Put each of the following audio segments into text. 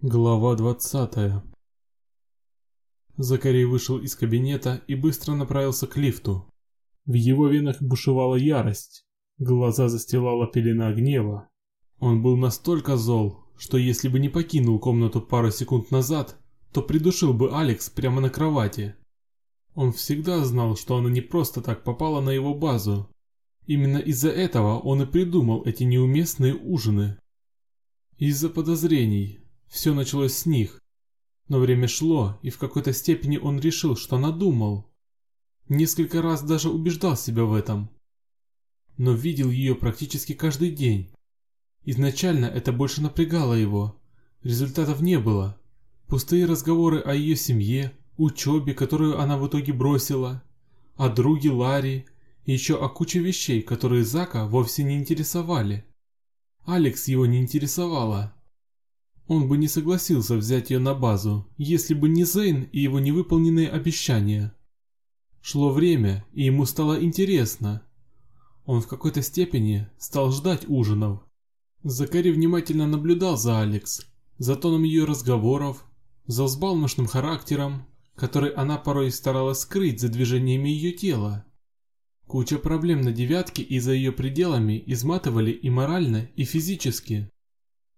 Глава 20 Закарий вышел из кабинета и быстро направился к лифту. В его венах бушевала ярость, глаза застилала пелена гнева. Он был настолько зол, что если бы не покинул комнату пару секунд назад, то придушил бы Алекс прямо на кровати. Он всегда знал, что она не просто так попала на его базу. Именно из-за этого он и придумал эти неуместные ужины. Из-за подозрений, все началось с них. Но время шло, и в какой-то степени он решил, что надумал. Несколько раз даже убеждал себя в этом. Но видел ее практически каждый день. Изначально это больше напрягало его. Результатов не было. Пустые разговоры о ее семье, учебе, которую она в итоге бросила, о друге Ларри и еще о куче вещей, которые Зака вовсе не интересовали. Алекс его не интересовала. Он бы не согласился взять ее на базу, если бы не Зейн и его невыполненные обещания. Шло время, и ему стало интересно. Он в какой-то степени стал ждать ужинов. Закари внимательно наблюдал за Алекс, за тоном ее разговоров, за взбалмошным характером, который она порой старалась скрыть за движениями ее тела. Куча проблем на девятке и за ее пределами изматывали и морально, и физически.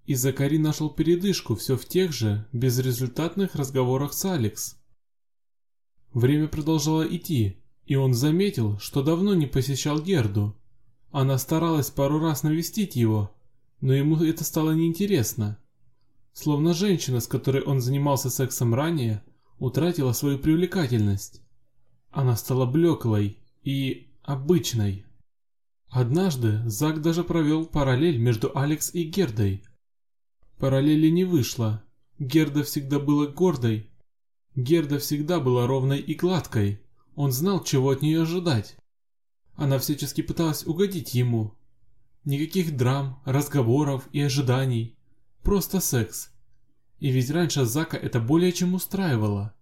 И Закари нашел передышку все в тех же безрезультатных разговорах с Алекс. Время продолжало идти, и он заметил, что давно не посещал Герду. Она старалась пару раз навестить его, но ему это стало неинтересно. Словно женщина, с которой он занимался сексом ранее, утратила свою привлекательность. Она стала блеклой и обычной. Однажды Зак даже провел параллель между Алекс и Гердой. Параллели не вышло. Герда всегда была гордой. Герда всегда была ровной и гладкой. Он знал, чего от нее ожидать. Она всячески пыталась угодить ему. Никаких драм, разговоров и ожиданий. Просто секс. И ведь раньше Зака это более чем устраивало.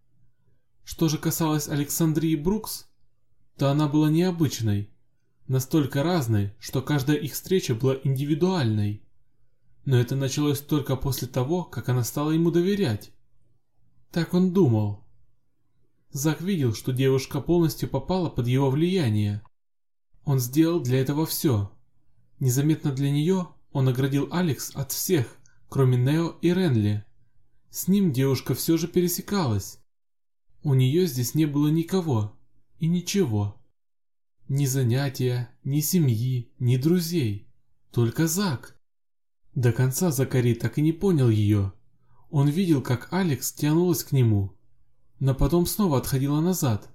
Что же касалось Александрии Брукс, то она была необычной. Настолько разной, что каждая их встреча была индивидуальной. Но это началось только после того, как она стала ему доверять. Так он думал. Зак видел, что девушка полностью попала под его влияние. Он сделал для этого все. Незаметно для нее он оградил Алекс от всех, кроме Нео и Ренли. С ним девушка все же пересекалась. У нее здесь не было никого и ничего. Ни занятия, ни семьи, ни друзей. Только Зак. До конца Закари так и не понял ее. Он видел, как Алекс тянулась к нему, но потом снова отходила назад.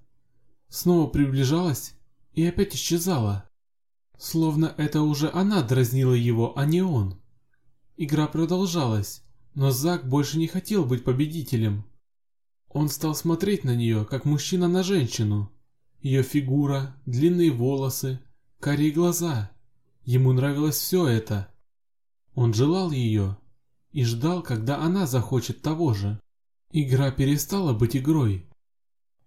Снова приближалась и опять исчезала. Словно это уже она дразнила его, а не он. Игра продолжалась, но Зак больше не хотел быть победителем. Он стал смотреть на нее, как мужчина на женщину. Ее фигура, длинные волосы, карие глаза. Ему нравилось все это. Он желал ее и ждал, когда она захочет того же. Игра перестала быть игрой.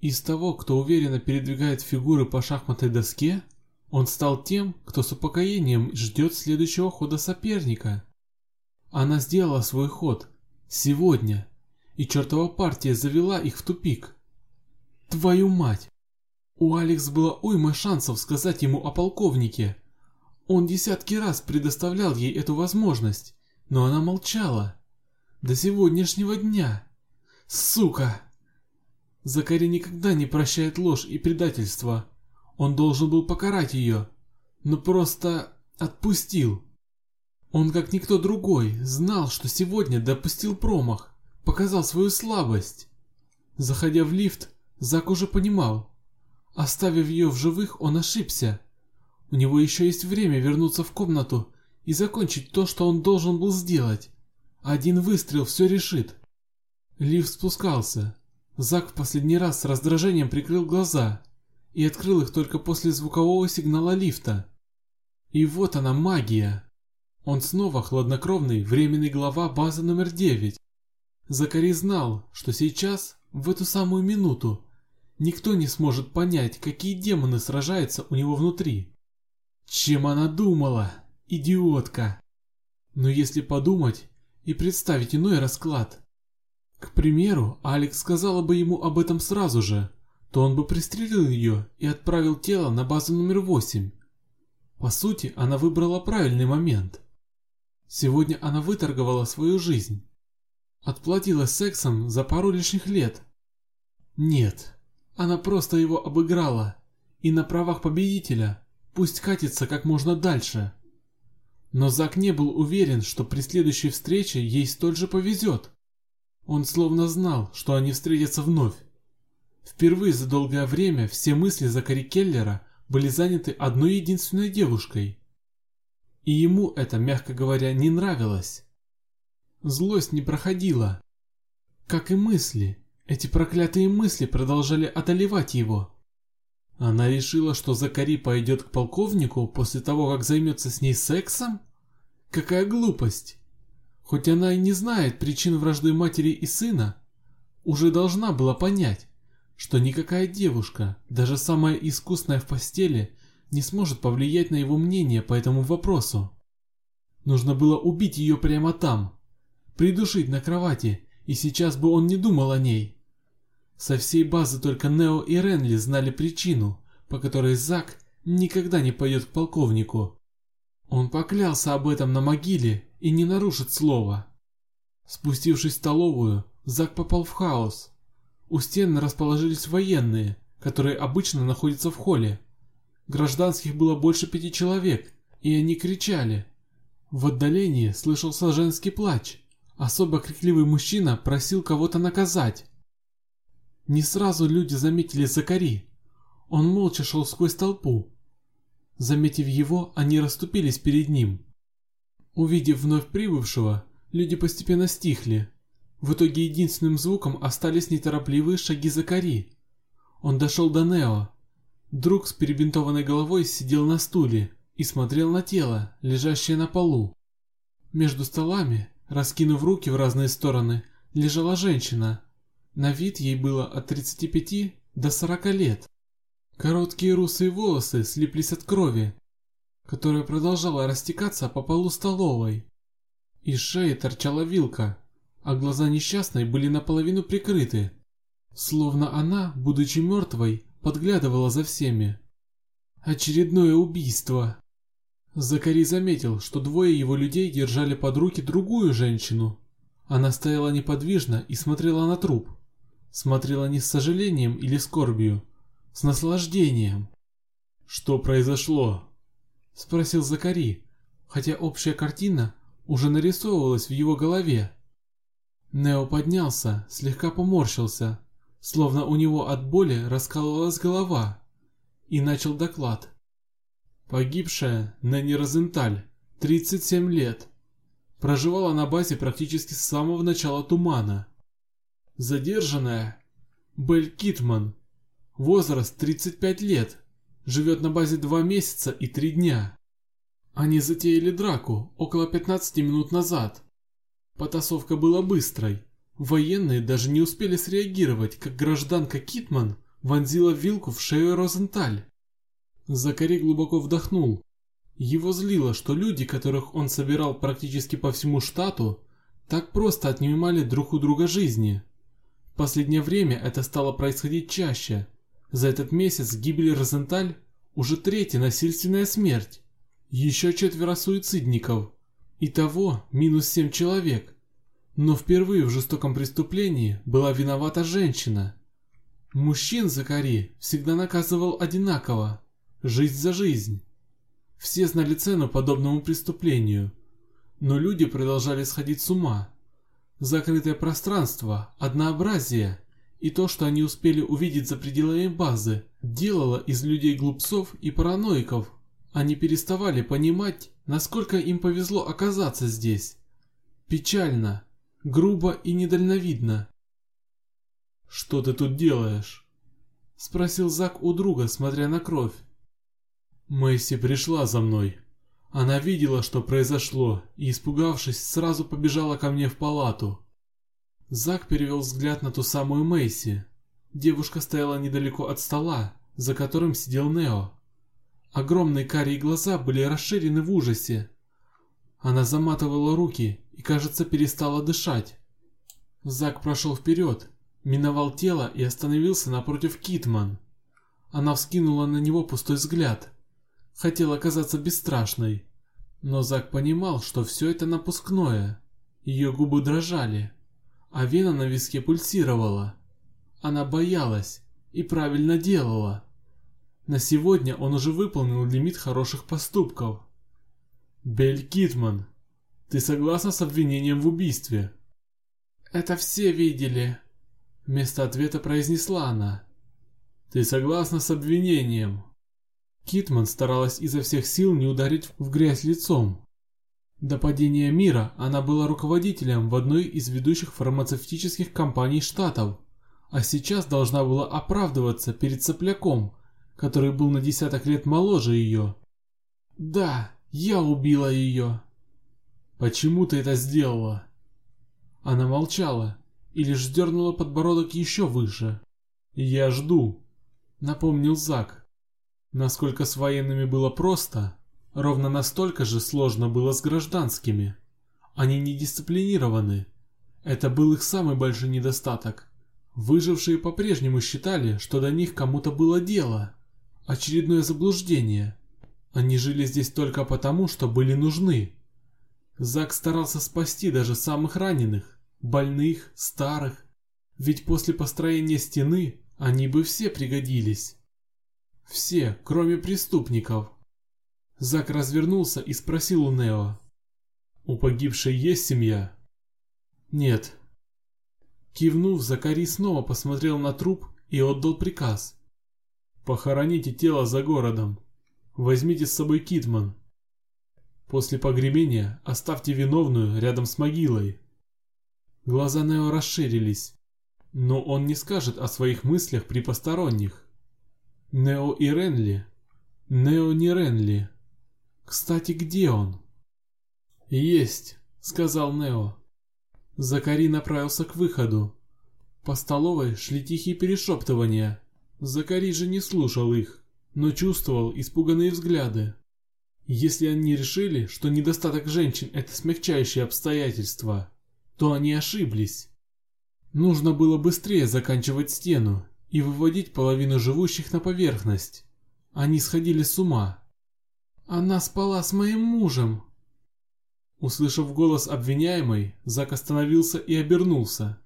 Из того, кто уверенно передвигает фигуры по шахматной доске, он стал тем, кто с упокоением ждет следующего хода соперника. Она сделала свой ход. Сегодня. И чертова партия завела их в тупик. Твою мать! У Алекс было уйма шансов сказать ему о полковнике, он десятки раз предоставлял ей эту возможность, но она молчала. До сегодняшнего дня. Сука! Закари никогда не прощает ложь и предательство. Он должен был покарать ее, но просто отпустил. Он, как никто другой, знал, что сегодня допустил промах, показал свою слабость. Заходя в лифт, Зак уже понимал. Оставив ее в живых, он ошибся. У него еще есть время вернуться в комнату и закончить то, что он должен был сделать. Один выстрел все решит. Лифт спускался. Зак в последний раз с раздражением прикрыл глаза и открыл их только после звукового сигнала лифта. И вот она магия. Он снова хладнокровный временный глава базы номер 9. Закари знал, что сейчас, в эту самую минуту, никто не сможет понять, какие демоны сражаются у него внутри. Чем она думала, идиотка? Но если подумать и представить иной расклад, К примеру, Алекс сказала бы ему об этом сразу же, то он бы пристрелил ее и отправил тело на базу номер 8. По сути, она выбрала правильный момент. Сегодня она выторговала свою жизнь. Отплатила сексом за пару лишних лет. Нет, она просто его обыграла. И на правах победителя пусть катится как можно дальше. Но Зак не был уверен, что при следующей встрече ей столь же повезет. Он словно знал, что они встретятся вновь. Впервые за долгое время все мысли Закари Келлера были заняты одной единственной девушкой. И ему это, мягко говоря, не нравилось. Злость не проходила. Как и мысли, эти проклятые мысли продолжали одолевать его. Она решила, что Закари пойдет к полковнику после того, как займется с ней сексом? Какая глупость! Хоть она и не знает причин вражды матери и сына, уже должна была понять, что никакая девушка, даже самая искусная в постели, не сможет повлиять на его мнение по этому вопросу. Нужно было убить ее прямо там, придушить на кровати, и сейчас бы он не думал о ней. Со всей базы только Нео и Ренли знали причину, по которой Зак никогда не пойдет к полковнику. Он поклялся об этом на могиле и не нарушит слова. Спустившись в столовую, Зак попал в хаос. У стен расположились военные, которые обычно находятся в холле. Гражданских было больше пяти человек, и они кричали. В отдалении слышался женский плач. Особо крикливый мужчина просил кого-то наказать. Не сразу люди заметили Закари. Он молча шел сквозь толпу. Заметив его, они расступились перед ним. Увидев вновь прибывшего, люди постепенно стихли. В итоге единственным звуком остались неторопливые шаги Закари. Он дошел до Нео. Друг с перебинтованной головой сидел на стуле и смотрел на тело, лежащее на полу. Между столами, раскинув руки в разные стороны, лежала женщина. На вид ей было от 35 до 40 лет. Короткие русые волосы слиплись от крови, которая продолжала растекаться по полу столовой. Из шеи торчала вилка, а глаза несчастной были наполовину прикрыты, словно она, будучи мертвой, подглядывала за всеми. Очередное убийство. Закари заметил, что двое его людей держали под руки другую женщину. Она стояла неподвижно и смотрела на труп. Смотрела не с сожалением или скорбью, с наслаждением. «Что произошло?» – спросил Закари, хотя общая картина уже нарисовывалась в его голове. Нео поднялся, слегка поморщился, словно у него от боли раскалывалась голова, и начал доклад. Погибшая Нэнни Розенталь, 37 лет, проживала на базе практически с самого начала тумана. Задержанная Белль Китман, возраст 35 лет, живет на базе 2 месяца и 3 дня. Они затеяли драку около 15 минут назад. Потасовка была быстрой. Военные даже не успели среагировать, как гражданка Китман вонзила вилку в шею Розенталь. Закари глубоко вдохнул. Его злило, что люди, которых он собирал практически по всему штату, так просто отнимали друг у друга жизни. Последнее время это стало происходить чаще. За этот месяц гибель Розенталь уже третья насильственная смерть. Еще четверо суицидников. Итого минус семь человек. Но впервые в жестоком преступлении была виновата женщина. Мужчин Закари всегда наказывал одинаково. Жизнь за жизнь. Все знали цену подобному преступлению. Но люди продолжали сходить с ума. Закрытое пространство, однообразие и то, что они успели увидеть за пределами базы, делало из людей глупцов и параноиков, они переставали понимать, насколько им повезло оказаться здесь. Печально, грубо и недальновидно. «Что ты тут делаешь?» — спросил Зак у друга, смотря на кровь. Мэйси пришла за мной. Она видела, что произошло, и, испугавшись, сразу побежала ко мне в палату. Зак перевел взгляд на ту самую Мэйси. Девушка стояла недалеко от стола, за которым сидел Нео. Огромные карие глаза были расширены в ужасе. Она заматывала руки и, кажется, перестала дышать. Зак прошел вперед, миновал тело и остановился напротив Китман. Она вскинула на него пустой взгляд. Хотела казаться бесстрашной. Но Зак понимал, что все это напускное. Ее губы дрожали, а вена на виске пульсировала. Она боялась и правильно делала. На сегодня он уже выполнил лимит хороших поступков. Бель Китман, ты согласна с обвинением в убийстве? Это все видели. Вместо ответа произнесла она. Ты согласна с обвинением? Китман старалась изо всех сил не ударить в грязь лицом. До падения мира она была руководителем в одной из ведущих фармацевтических компаний штатов, а сейчас должна была оправдываться перед сопляком, который был на десяток лет моложе ее. «Да, я убила ее». «Почему ты это сделала?» Она молчала и лишь сдернула подбородок еще выше. «Я жду», — напомнил Зак. Насколько с военными было просто, ровно настолько же сложно было с гражданскими. Они не дисциплинированы. Это был их самый большой недостаток. Выжившие по-прежнему считали, что до них кому-то было дело. Очередное заблуждение. Они жили здесь только потому, что были нужны. Зак старался спасти даже самых раненых, больных, старых. Ведь после построения стены они бы все пригодились. Все, кроме преступников. Зак развернулся и спросил у Нео. У погибшей есть семья? Нет. Кивнув, Закари снова посмотрел на труп и отдал приказ. Похороните тело за городом. Возьмите с собой Китман. После погребения оставьте виновную рядом с могилой. Глаза Нео расширились, но он не скажет о своих мыслях при посторонних. Нео и Ренли. Нео не Ренли. Кстати, где он? Есть, сказал Нео. Закари направился к выходу. По столовой шли тихие перешептывания. Закари же не слушал их, но чувствовал испуганные взгляды. Если они решили, что недостаток женщин – это смягчающее обстоятельство, то они ошиблись. Нужно было быстрее заканчивать стену и выводить половину живущих на поверхность. Они сходили с ума. Она спала с моим мужем. Услышав голос обвиняемой, Зак остановился и обернулся.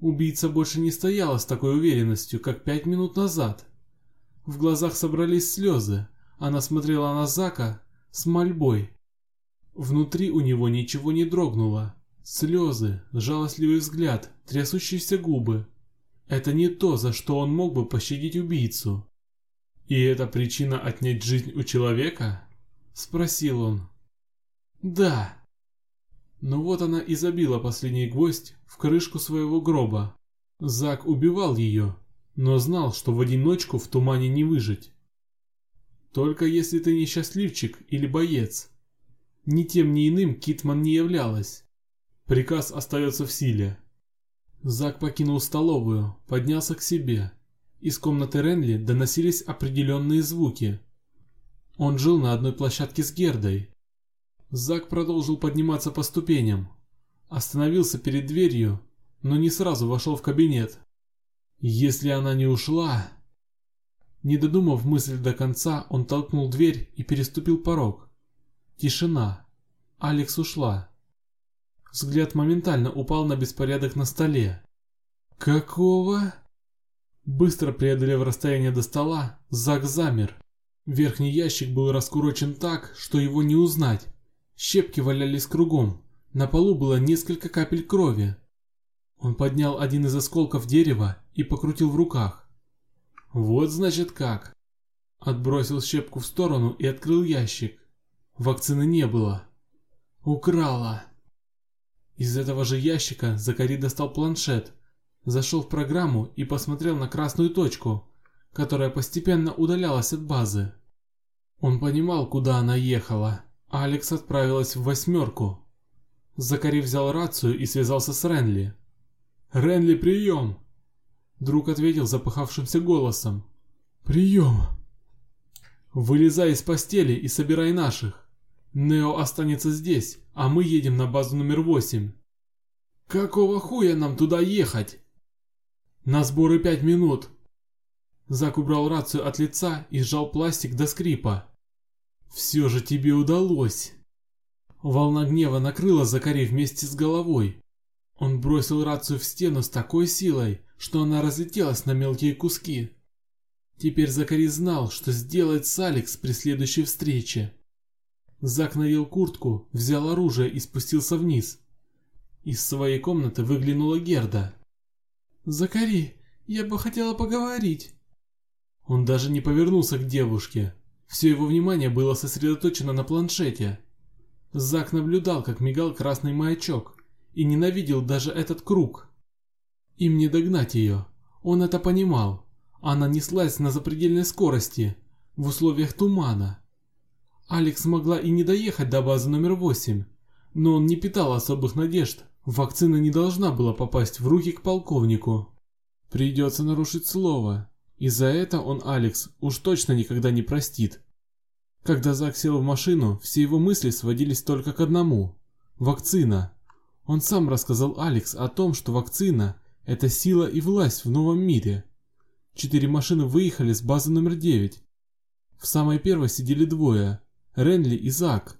Убийца больше не стояла с такой уверенностью, как пять минут назад. В глазах собрались слезы. Она смотрела на Зака с мольбой. Внутри у него ничего не дрогнуло. Слезы, жалостливый взгляд, трясущиеся губы. Это не то, за что он мог бы пощадить убийцу. И это причина отнять жизнь у человека? Спросил он. Да. Но вот она и забила последний гвоздь в крышку своего гроба. Зак убивал ее, но знал, что в одиночку в тумане не выжить. Только если ты не счастливчик или боец. Ни тем, ни иным Китман не являлась. Приказ остается в силе. Зак покинул столовую, поднялся к себе. Из комнаты Ренли доносились определенные звуки. Он жил на одной площадке с Гердой. Зак продолжил подниматься по ступеням. Остановился перед дверью, но не сразу вошел в кабинет. Если она не ушла... Не додумав мысль до конца, он толкнул дверь и переступил порог. Тишина. Алекс ушла. Взгляд моментально упал на беспорядок на столе. «Какого?» Быстро преодолев расстояние до стола, Зак замер. Верхний ящик был раскурочен так, что его не узнать. Щепки валялись кругом. На полу было несколько капель крови. Он поднял один из осколков дерева и покрутил в руках. Вот значит как. Отбросил щепку в сторону и открыл ящик. Вакцины не было. Украла. Из этого же ящика Закари достал планшет, зашел в программу и посмотрел на красную точку, которая постепенно удалялась от базы. Он понимал, куда она ехала. А Алекс отправилась в восьмерку. Закари взял рацию и связался с Ренли. «Ренли, прием!» Друг ответил запыхавшимся голосом. «Прием!» «Вылезай из постели и собирай наших. Нео останется здесь, а мы едем на базу номер восемь. Какого хуя нам туда ехать? На сборы пять минут. Зак убрал рацию от лица и сжал пластик до скрипа. Все же тебе удалось. Волна гнева накрыла Закари вместе с головой. Он бросил рацию в стену с такой силой, что она разлетелась на мелкие куски. Теперь Закари знал, что сделает с Алекс при следующей встрече. Зак надел куртку, взял оружие и спустился вниз. Из своей комнаты выглянула Герда. «Закари, я бы хотела поговорить». Он даже не повернулся к девушке. Все его внимание было сосредоточено на планшете. Зак наблюдал, как мигал красный маячок, и ненавидел даже этот круг. Им не догнать ее. Он это понимал. Она неслась на запредельной скорости, в условиях тумана. Алекс могла и не доехать до базы номер 8, но он не питал особых надежд. Вакцина не должна была попасть в руки к полковнику. Придется нарушить слово, и за это он Алекс уж точно никогда не простит. Когда Зак сел в машину, все его мысли сводились только к одному – вакцина. Он сам рассказал Алекс о том, что вакцина – это сила и власть в новом мире. Четыре машины выехали с базы номер 9. В самой первой сидели двое Ренли и Зак.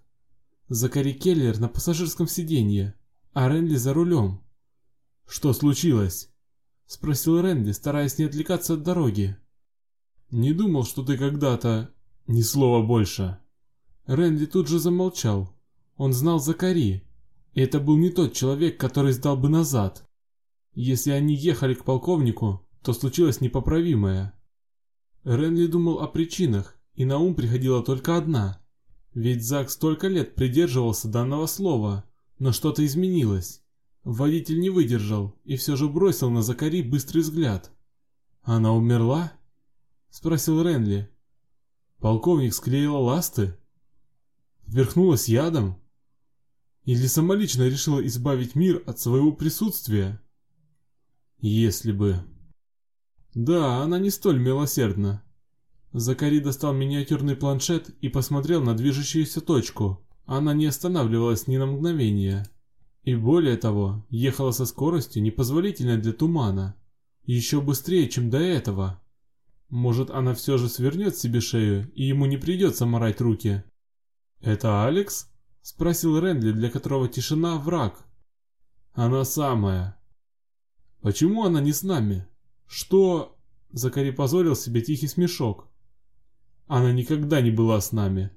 Закари Келлер на пассажирском сиденье, а Ренли за рулем. «Что случилось?» – спросил Ренли, стараясь не отвлекаться от дороги. «Не думал, что ты когда-то...» «Ни слова больше!» Ренли тут же замолчал. Он знал Закари, и это был не тот человек, который сдал бы назад. Если они ехали к полковнику, то случилось непоправимое. Ренли думал о причинах, и на ум приходила только одна. Ведь Зак столько лет придерживался данного слова, но что-то изменилось. Водитель не выдержал и все же бросил на Закари быстрый взгляд. «Она умерла?» – спросил Ренли. Полковник склеила ласты? Вверхнулась ядом? Или самолично решила избавить мир от своего присутствия? Если бы... Да, она не столь милосердна. Закари достал миниатюрный планшет и посмотрел на движущуюся точку. Она не останавливалась ни на мгновение. И более того, ехала со скоростью, непозволительной для тумана. Еще быстрее, чем до этого. Может, она все же свернет себе шею, и ему не придется морать руки. «Это Алекс?» – спросил Рэндли, для которого тишина – враг. «Она самая». «Почему она не с нами?» «Что?» – Закари позорил себе тихий смешок. Она никогда не была с нами.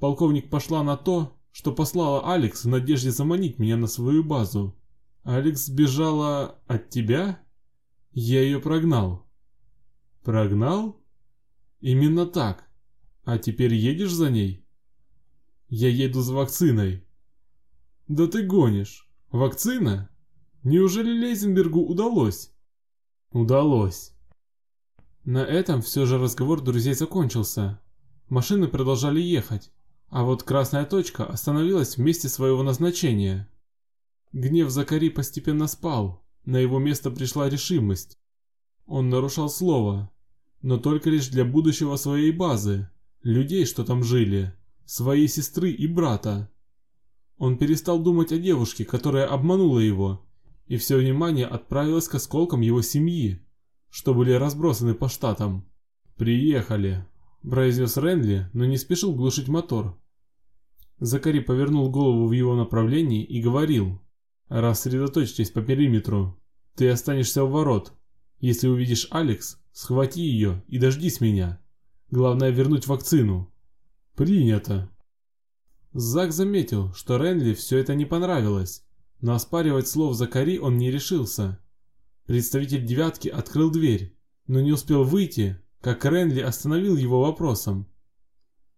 Полковник пошла на то, что послала Алекс в надежде заманить меня на свою базу. Алекс сбежала от тебя? Я ее прогнал. Прогнал? Именно так. А теперь едешь за ней? Я еду за вакциной. Да ты гонишь. Вакцина? Неужели Лейзенбергу удалось? Удалось. На этом все же разговор друзей закончился. Машины продолжали ехать, а вот красная точка остановилась в месте своего назначения. Гнев Закари постепенно спал, на его место пришла решимость. Он нарушал слово, но только лишь для будущего своей базы, людей, что там жили, своей сестры и брата. Он перестал думать о девушке, которая обманула его, и все внимание отправилось к осколкам его семьи, что были разбросаны по штатам. «Приехали», произнес Ренли, но не спешил глушить мотор. Закари повернул голову в его направлении и говорил. «Рассредоточьтесь по периметру. Ты останешься у ворот. Если увидишь Алекс, схвати ее и дождись меня. Главное вернуть вакцину». «Принято». Зак заметил, что Ренли все это не понравилось, но оспаривать слов Закари он не решился. Представитель девятки открыл дверь, но не успел выйти, как Ренли остановил его вопросом.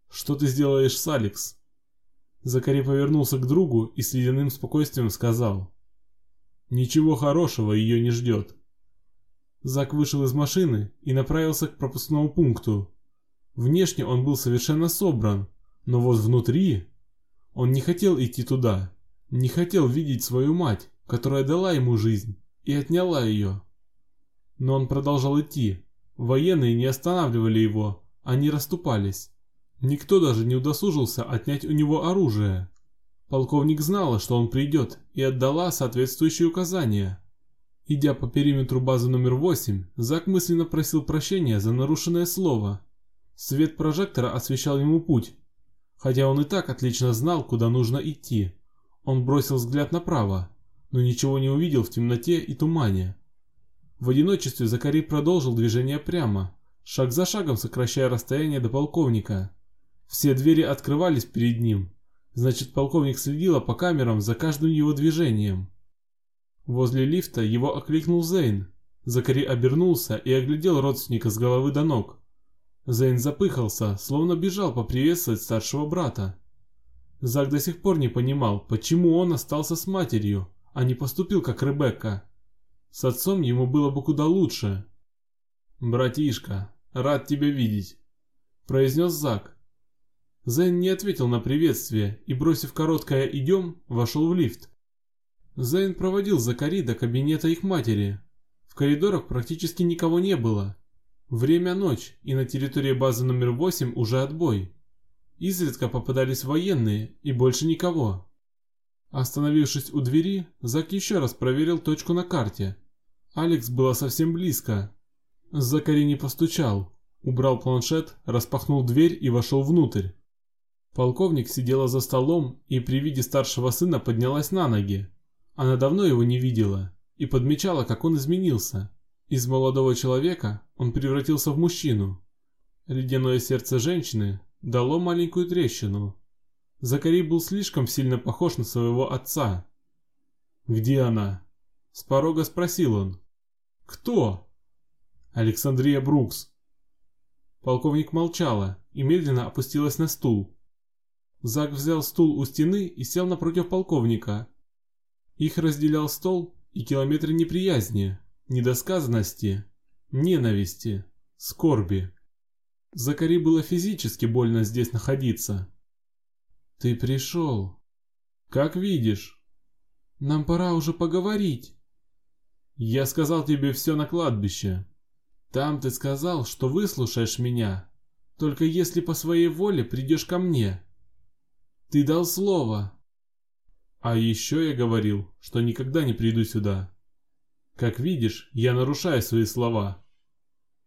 «Что ты сделаешь с Алекс?» Закари повернулся к другу и с ледяным спокойствием сказал. «Ничего хорошего ее не ждет». Зак вышел из машины и направился к пропускному пункту. Внешне он был совершенно собран, но вот внутри... Он не хотел идти туда, не хотел видеть свою мать, которая дала ему жизнь и отняла ее. Но он продолжал идти, Военные не останавливали его, они расступались. Никто даже не удосужился отнять у него оружие. Полковник знала, что он придет, и отдала соответствующие указания. Идя по периметру базы номер 8, Зак мысленно просил прощения за нарушенное слово. Свет прожектора освещал ему путь, хотя он и так отлично знал, куда нужно идти. Он бросил взгляд направо, но ничего не увидел в темноте и тумане. В одиночестве Закари продолжил движение прямо, шаг за шагом сокращая расстояние до полковника. Все двери открывались перед ним, значит полковник следила по камерам за каждым его движением. Возле лифта его окликнул Зейн. Закари обернулся и оглядел родственника с головы до ног. Зейн запыхался, словно бежал поприветствовать старшего брата. Зак до сих пор не понимал, почему он остался с матерью, а не поступил как Ребекка. С отцом ему было бы куда лучше. «Братишка, рад тебя видеть», — произнес Зак. Зейн не ответил на приветствие и, бросив короткое «идем», вошел в лифт. Зейн проводил Закари до кабинета их матери. В коридорах практически никого не было. Время ночь, и на территории базы номер 8 уже отбой. Изредка попадались военные, и больше никого. Остановившись у двери, Зак еще раз проверил точку на карте. Алекс была совсем близко. Закари не постучал. Убрал планшет, распахнул дверь и вошел внутрь. Полковник сидела за столом и при виде старшего сына поднялась на ноги. Она давно его не видела и подмечала, как он изменился. Из молодого человека он превратился в мужчину. Ледяное сердце женщины дало маленькую трещину. Закари был слишком сильно похож на своего отца. «Где она?» С порога спросил он. «Кто?» «Александрия Брукс». Полковник молчала и медленно опустилась на стул. Зак взял стул у стены и сел напротив полковника, их разделял стол и километры неприязни, недосказанности, ненависти, скорби. Закари было физически больно здесь находиться. «Ты пришел. Как видишь. Нам пора уже поговорить». «Я сказал тебе все на кладбище. Там ты сказал, что выслушаешь меня, только если по своей воле придешь ко мне. Ты дал слово, а еще я говорил, что никогда не приду сюда. Как видишь, я нарушаю свои слова.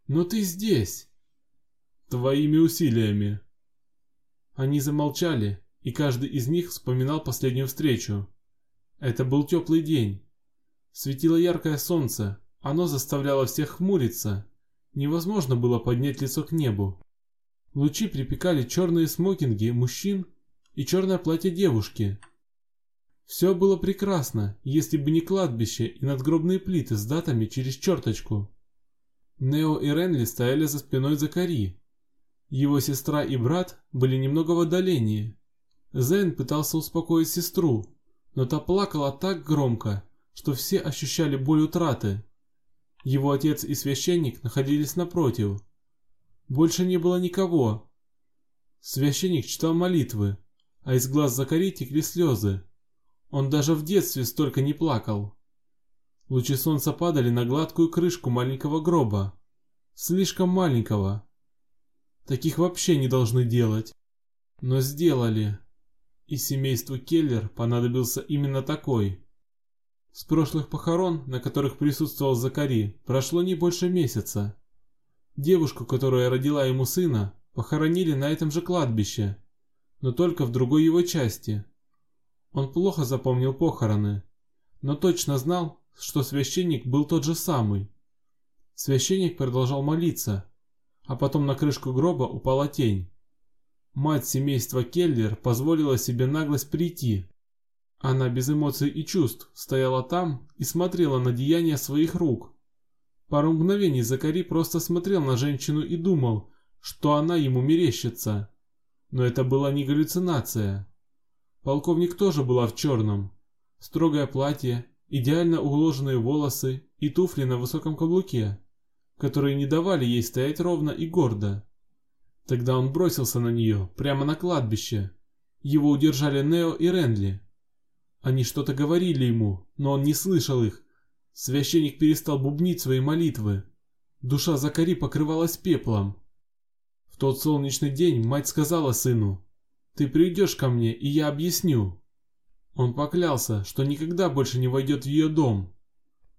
Но ты здесь. Твоими усилиями. Они замолчали, и каждый из них вспоминал последнюю встречу. Это был теплый день. Светило яркое солнце, оно заставляло всех хмуриться. Невозможно было поднять лицо к небу. Лучи припекали черные смокинги мужчин и черное платье девушки, все было прекрасно, если бы не кладбище и надгробные плиты с датами через черточку. Нео и Ренли стояли за спиной Закари. Его сестра и брат были немного в отдалении. Зейн пытался успокоить сестру, но та плакала так громко, что все ощущали боль утраты. Его отец и священник находились напротив. Больше не было никого. Священник читал молитвы, а из глаз Закари текли слезы. Он даже в детстве столько не плакал. Лучи солнца падали на гладкую крышку маленького гроба. Слишком маленького. Таких вообще не должны делать. Но сделали. И семейству Келлер понадобился именно такой. С прошлых похорон, на которых присутствовал Закари, прошло не больше месяца. Девушку, которая родила ему сына, похоронили на этом же кладбище, но только в другой его части – он плохо запомнил похороны, но точно знал, что священник был тот же самый. Священник продолжал молиться, а потом на крышку гроба упала тень. Мать семейства Келлер позволила себе наглость прийти. Она без эмоций и чувств стояла там и смотрела на деяния своих рук. Пару мгновений Закари просто смотрел на женщину и думал, что она ему мерещится. Но это была не галлюцинация. Полковник тоже была в черном. Строгое платье, идеально уложенные волосы и туфли на высоком каблуке, которые не давали ей стоять ровно и гордо. Тогда он бросился на нее, прямо на кладбище. Его удержали Нео и Ренли. Они что-то говорили ему, но он не слышал их. Священник перестал бубнить свои молитвы. Душа Закари покрывалась пеплом. В тот солнечный день мать сказала сыну, ты придешь ко мне, и я объясню. Он поклялся, что никогда больше не войдет в ее дом.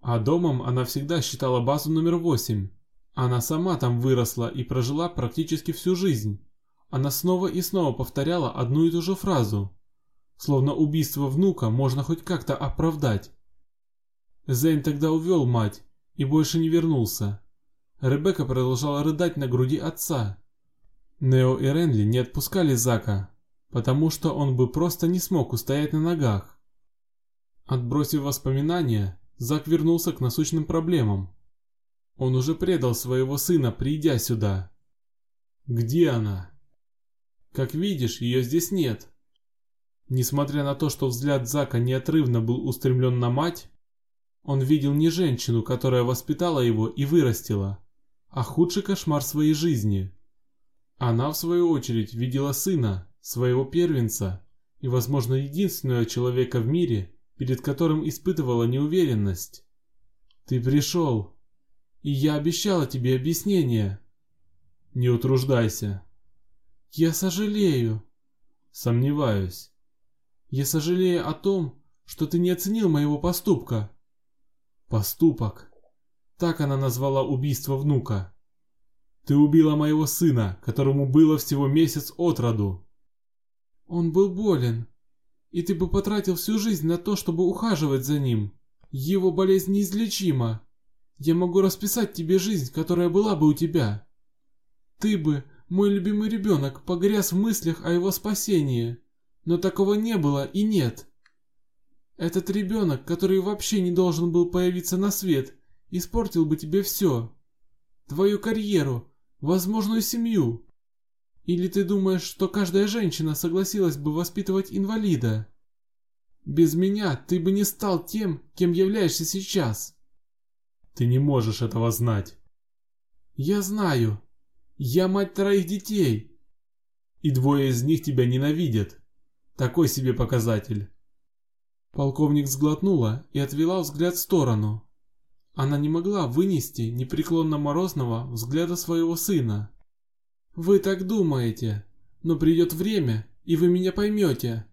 А домом она всегда считала базу номер восемь. Она сама там выросла и прожила практически всю жизнь. Она снова и снова повторяла одну и ту же фразу. Словно убийство внука можно хоть как-то оправдать. Зейн тогда увел мать и больше не вернулся. Ребекка продолжала рыдать на груди отца. Нео и Ренли не отпускали Зака, потому что он бы просто не смог устоять на ногах. Отбросив воспоминания, Зак вернулся к насущным проблемам. Он уже предал своего сына, придя сюда. Где она? Как видишь, ее здесь нет. Несмотря на то, что взгляд Зака неотрывно был устремлен на мать, он видел не женщину, которая воспитала его и вырастила, а худший кошмар своей жизни. Она, в свою очередь, видела сына, своего первенца и, возможно, единственного человека в мире, перед которым испытывала неуверенность. «Ты пришел, и я обещала тебе объяснение». «Не утруждайся». «Я сожалею». «Сомневаюсь». «Я сожалею о том, что ты не оценил моего поступка». «Поступок». Так она назвала убийство внука. «Ты убила моего сына, которому было всего месяц от роду». Он был болен, и ты бы потратил всю жизнь на то, чтобы ухаживать за ним. Его болезнь неизлечима. Я могу расписать тебе жизнь, которая была бы у тебя. Ты бы, мой любимый ребенок, погряз в мыслях о его спасении. Но такого не было и нет. Этот ребенок, который вообще не должен был появиться на свет, испортил бы тебе все. Твою карьеру, возможную семью, или ты думаешь, что каждая женщина согласилась бы воспитывать инвалида? Без меня ты бы не стал тем, кем являешься сейчас. Ты не можешь этого знать. Я знаю. Я мать троих детей. И двое из них тебя ненавидят. Такой себе показатель. Полковник сглотнула и отвела взгляд в сторону. Она не могла вынести непреклонно морозного взгляда своего сына. Вы так думаете, но придет время, и вы меня поймете.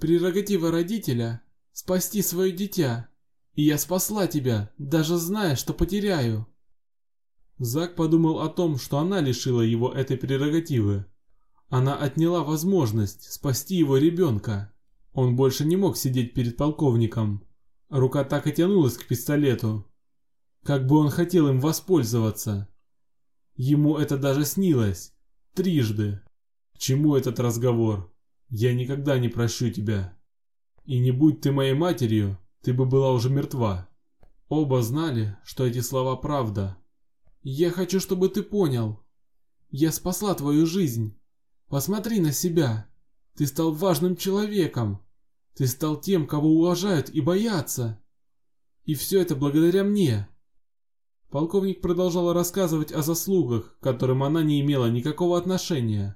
Прерогатива родителя – спасти свое дитя, и я спасла тебя, даже зная, что потеряю. Зак подумал о том, что она лишила его этой прерогативы. Она отняла возможность спасти его ребенка. Он больше не мог сидеть перед полковником. Рука так и тянулась к пистолету. Как бы он хотел им воспользоваться. Ему это даже снилось. Трижды. К чему этот разговор? Я никогда не прощу тебя. И не будь ты моей матерью, ты бы была уже мертва. Оба знали, что эти слова правда. Я хочу, чтобы ты понял. Я спасла твою жизнь. Посмотри на себя. Ты стал важным человеком. Ты стал тем, кого уважают и боятся. И все это благодаря мне. Полковник продолжала рассказывать о заслугах, к которым она не имела никакого отношения.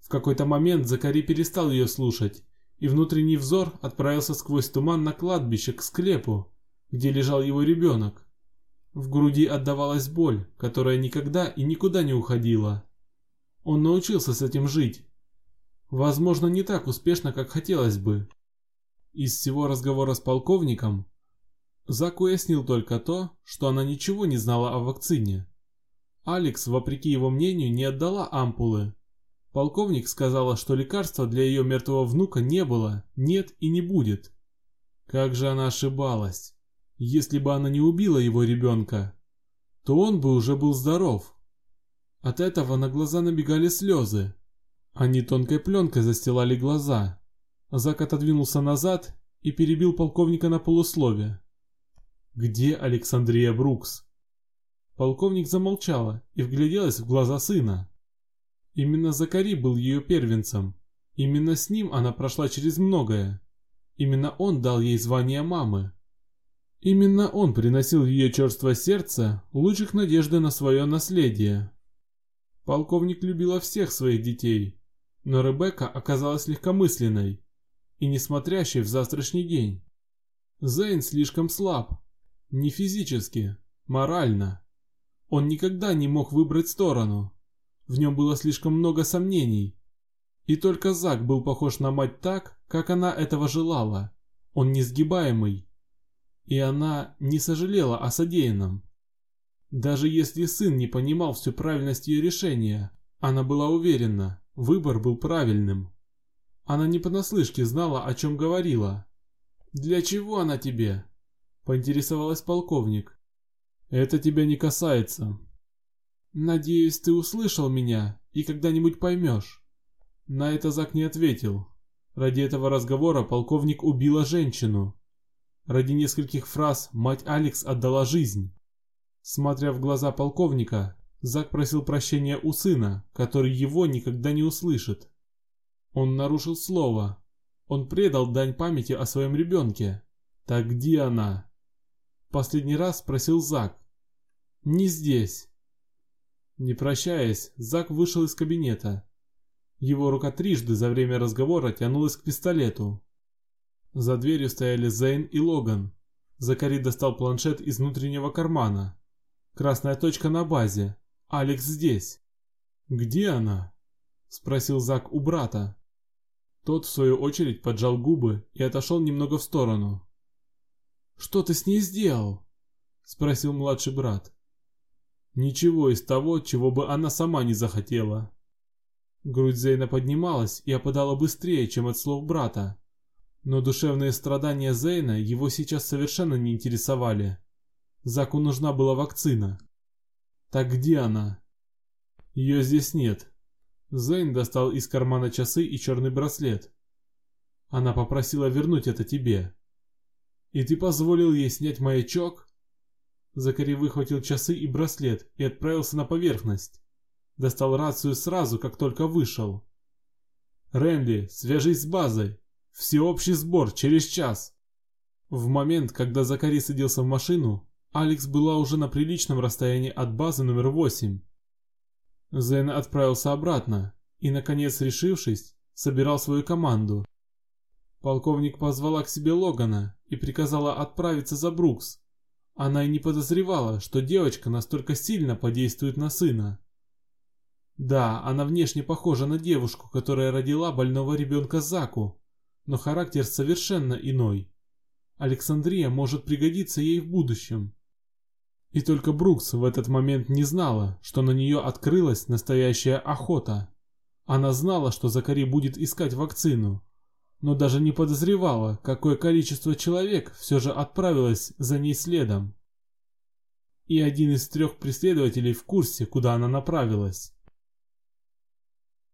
В какой-то момент Закари перестал ее слушать, и внутренний взор отправился сквозь туман на кладбище к склепу, где лежал его ребенок. В груди отдавалась боль, которая никогда и никуда не уходила. Он научился с этим жить. Возможно, не так успешно, как хотелось бы. Из всего разговора с полковником Зак уяснил только то, что она ничего не знала о вакцине. Алекс, вопреки его мнению, не отдала ампулы. Полковник сказала, что лекарства для ее мертвого внука не было, нет и не будет. Как же она ошибалась. Если бы она не убила его ребенка, то он бы уже был здоров. От этого на глаза набегали слезы. Они тонкой пленкой застилали глаза. Зак отодвинулся назад и перебил полковника на полусловие. Где Александрия Брукс? Полковник замолчала и вгляделась в глаза сына. Именно Закари был ее первенцем. Именно с ним она прошла через многое. Именно он дал ей звание мамы. Именно он приносил в ее черство сердце лучик надежды на свое наследие. Полковник любила всех своих детей, но Ребекка оказалась легкомысленной и не смотрящей в завтрашний день. Зейн слишком слаб, не физически, морально. Он никогда не мог выбрать сторону. В нем было слишком много сомнений. И только Зак был похож на мать так, как она этого желала. он несгибаемый. И она не сожалела о содеянном. Даже если сын не понимал всю правильность ее решения, она была уверена, выбор был правильным. Она не понаслышке знала, о чем говорила. «Для чего она тебе?» – поинтересовалась полковник. «Это тебя не касается». «Надеюсь, ты услышал меня и когда-нибудь поймешь». На это Зак не ответил. Ради этого разговора полковник убила женщину. Ради нескольких фраз мать Алекс отдала жизнь. Смотря в глаза полковника, Зак просил прощения у сына, который его никогда не услышит. Он нарушил слово. Он предал дань памяти о своем ребенке. Так где она? Последний раз спросил Зак. Не здесь. Не прощаясь, Зак вышел из кабинета. Его рука трижды за время разговора тянулась к пистолету. За дверью стояли Зейн и Логан. Закари достал планшет из внутреннего кармана. Красная точка на базе. Алекс здесь. Где она? Спросил Зак у брата. Тот, в свою очередь, поджал губы и отошел немного в сторону. «Что ты с ней сделал?» Спросил младший брат. «Ничего из того, чего бы она сама не захотела». Грудь Зейна поднималась и опадала быстрее, чем от слов брата. Но душевные страдания Зейна его сейчас совершенно не интересовали. Заку нужна была вакцина. Так где она? Ее здесь нет. Зейн достал из кармана часы и черный браслет. Она попросила вернуть это тебе. И ты позволил ей снять маячок? Закари выхватил часы и браслет и отправился на поверхность. Достал рацию сразу, как только вышел. «Рэнди, свяжись с базой. Всеобщий сбор через час». В момент, когда Закари садился в машину, Алекс была уже на приличном расстоянии от базы номер 8. Зен отправился обратно и, наконец решившись, собирал свою команду. Полковник позвала к себе Логана и приказала отправиться за Брукс. Она и не подозревала, что девочка настолько сильно подействует на сына. Да, она внешне похожа на девушку, которая родила больного ребенка Заку, но характер совершенно иной. Александрия может пригодиться ей в будущем. И только Брукс в этот момент не знала, что на нее открылась настоящая охота. Она знала, что Закари будет искать вакцину, но даже не подозревала, какое количество человек все же отправилось за ней следом. И один из трех преследователей в курсе, куда она направилась.